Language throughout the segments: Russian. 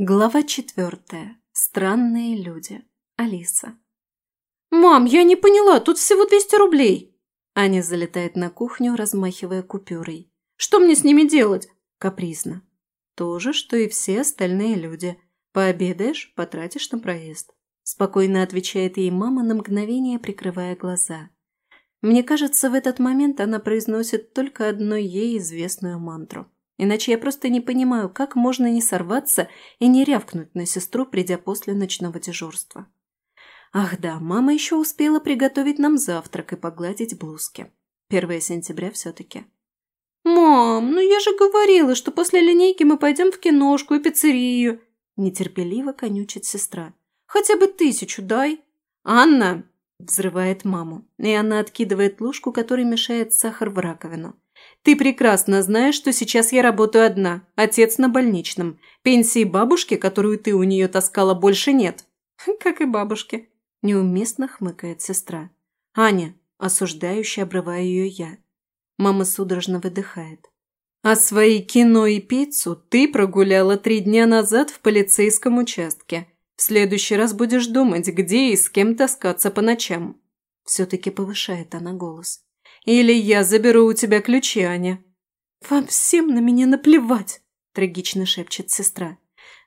Глава четвертая. Странные люди. Алиса. «Мам, я не поняла, тут всего 200 рублей!» Аня залетает на кухню, размахивая купюрой. «Что мне с ними делать?» Капризно. То же, что и все остальные люди. Пообедаешь, потратишь на проезд. Спокойно отвечает ей мама на мгновение, прикрывая глаза. Мне кажется, в этот момент она произносит только одну ей известную мантру – Иначе я просто не понимаю, как можно не сорваться и не рявкнуть на сестру, придя после ночного дежурства. Ах да, мама еще успела приготовить нам завтрак и погладить блузки. Первое сентября все-таки. «Мам, ну я же говорила, что после линейки мы пойдем в киношку и пиццерию!» Нетерпеливо конючит сестра. «Хотя бы тысячу дай!» «Анна!» – взрывает маму, и она откидывает ложку, которой мешает сахар в раковину. Ты прекрасно знаешь, что сейчас я работаю одна, отец на больничном. Пенсии бабушки, которую ты у нее таскала, больше нет. Как и бабушки. Неуместно хмыкает сестра. Аня, осуждающе обрываю ее я. Мама судорожно выдыхает. А свои кино и пиццу ты прогуляла три дня назад в полицейском участке. В следующий раз будешь думать, где и с кем таскаться по ночам. Все-таки повышает она голос. Или я заберу у тебя ключи, Аня». «Вам всем на меня наплевать», – трагично шепчет сестра.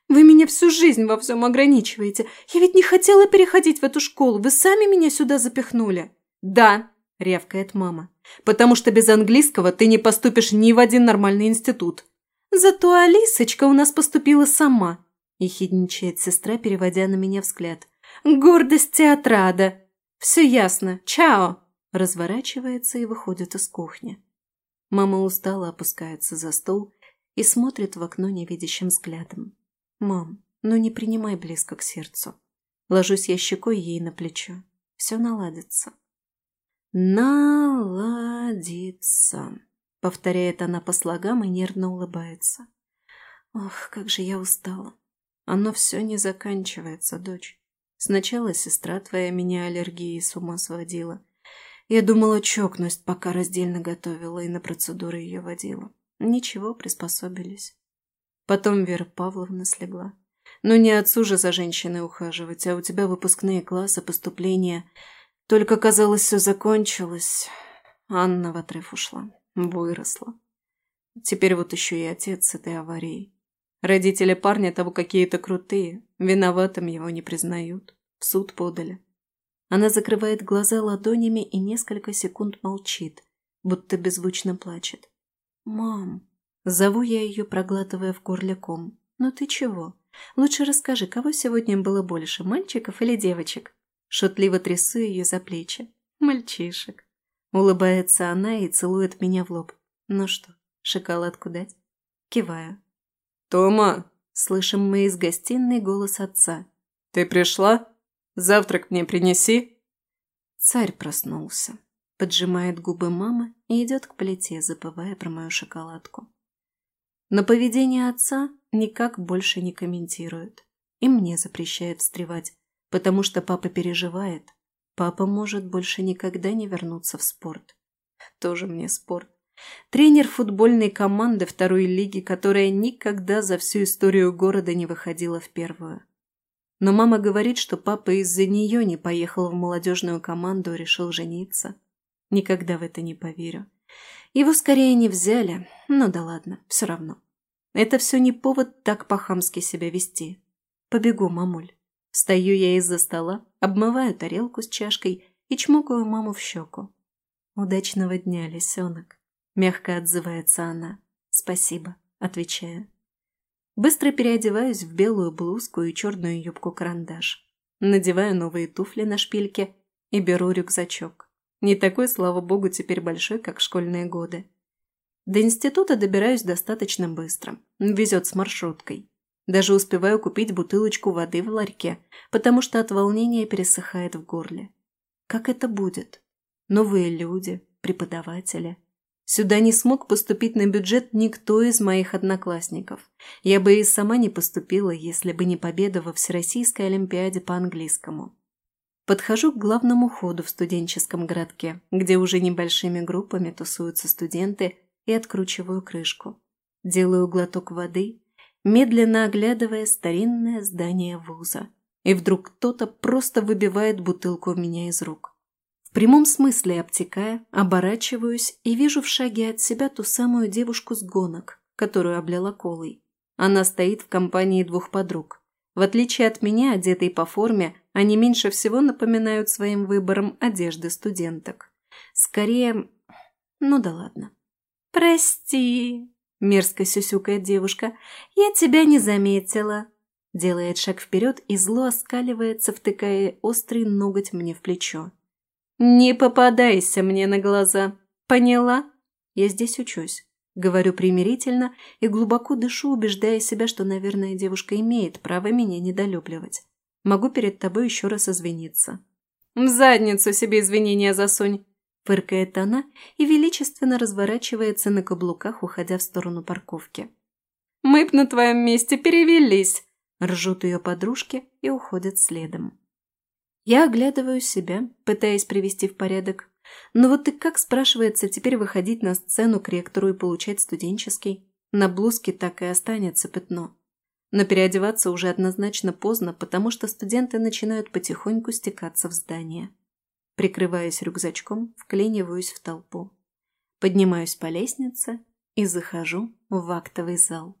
«Вы меня всю жизнь во всем ограничиваете. Я ведь не хотела переходить в эту школу. Вы сами меня сюда запихнули». «Да», – рявкает мама. «Потому что без английского ты не поступишь ни в один нормальный институт». «Зато Алисочка у нас поступила сама», – ехидничает сестра, переводя на меня взгляд. «Гордость театрада. Все ясно. Чао!» Разворачивается и выходит из кухни. Мама устало опускается за стол и смотрит в окно невидящим взглядом. «Мам, ну не принимай близко к сердцу». Ложусь я щекой ей на плечо. Все наладится. «Наладится», — повторяет она по слогам и нервно улыбается. «Ох, как же я устала. Оно все не заканчивается, дочь. Сначала сестра твоя меня аллергией с ума сводила, я думала, чокнусь, пока раздельно готовила и на процедуры ее водила. Ничего, приспособились. Потом Вера Павловна слегла. Ну не отцу же за женщиной ухаживать, а у тебя выпускные классы, поступления. Только, казалось, все закончилось. Анна в отрыв ушла, выросла. Теперь вот еще и отец с этой аварией. Родители парня того какие-то крутые, виноватым его не признают, в суд подали. Она закрывает глаза ладонями и несколько секунд молчит, будто беззвучно плачет. «Мам!» Зову я ее, проглатывая в горле ком. «Ну ты чего? Лучше расскажи, кого сегодня было больше, мальчиков или девочек?» Шутливо трясу ее за плечи. «Мальчишек!» Улыбается она и целует меня в лоб. «Ну что, шоколадку дать?» Киваю. «Тома!» Слышим мы из гостиной голос отца. «Ты пришла?» Завтрак мне принеси». Царь проснулся, поджимает губы мамы и идет к плите, забывая про мою шоколадку. Но поведение отца никак больше не комментирует. И мне запрещает встревать, потому что папа переживает. Папа может больше никогда не вернуться в спорт. Тоже мне спорт. Тренер футбольной команды второй лиги, которая никогда за всю историю города не выходила в первую. Но мама говорит, что папа из-за нее не поехал в молодежную команду и решил жениться. Никогда в это не поверю. Его скорее не взяли, но да ладно, все равно. Это все не повод так по-хамски себя вести. Побегу, мамуль. Встаю я из-за стола, обмываю тарелку с чашкой и чмокаю маму в щеку. «Удачного дня, лисенок!» Мягко отзывается она. «Спасибо», отвечаю. Быстро переодеваюсь в белую блузку и черную юбку-карандаш. Надеваю новые туфли на шпильке и беру рюкзачок. Не такой, слава богу, теперь большой, как школьные годы. До института добираюсь достаточно быстро. Везет с маршруткой. Даже успеваю купить бутылочку воды в ларьке, потому что от волнения пересыхает в горле. Как это будет? Новые люди, преподаватели, Сюда не смог поступить на бюджет никто из моих одноклассников. Я бы и сама не поступила, если бы не победа во Всероссийской Олимпиаде по английскому. Подхожу к главному ходу в студенческом городке, где уже небольшими группами тусуются студенты, и откручиваю крышку. Делаю глоток воды медленно оглядывая старинное здание вуза. И вдруг кто-то просто выбивает бутылку у меня из рук. Прямом смысле обтекая, оборачиваюсь и вижу в шаге от себя ту самую девушку с гонок, которую облила колой. Она стоит в компании двух подруг. В отличие от меня, одетой по форме, они меньше всего напоминают своим выбором одежды студенток. Скорее... Ну да ладно. «Прости», – мерзко сюсюкает девушка, – «я тебя не заметила». Делает шаг вперед и зло оскаливается, втыкая острый ноготь мне в плечо. «Не попадайся мне на глаза. Поняла? Я здесь учусь. Говорю примирительно и глубоко дышу, убеждая себя, что, наверное, девушка имеет право меня недолюбливать. Могу перед тобой еще раз извиниться. «В задницу себе извинения засунь!» Фыркает она и величественно разворачивается на каблуках, уходя в сторону парковки. «Мы б на твоем месте перевелись!» Ржут ее подружки и уходят следом. Я оглядываю себя, пытаясь привести в порядок, но вот и как, спрашивается, теперь выходить на сцену к ректору и получать студенческий? На блузке так и останется пятно. Но переодеваться уже однозначно поздно, потому что студенты начинают потихоньку стекаться в здание. Прикрываясь рюкзачком, вклиниваюсь в толпу. Поднимаюсь по лестнице и захожу в актовый зал.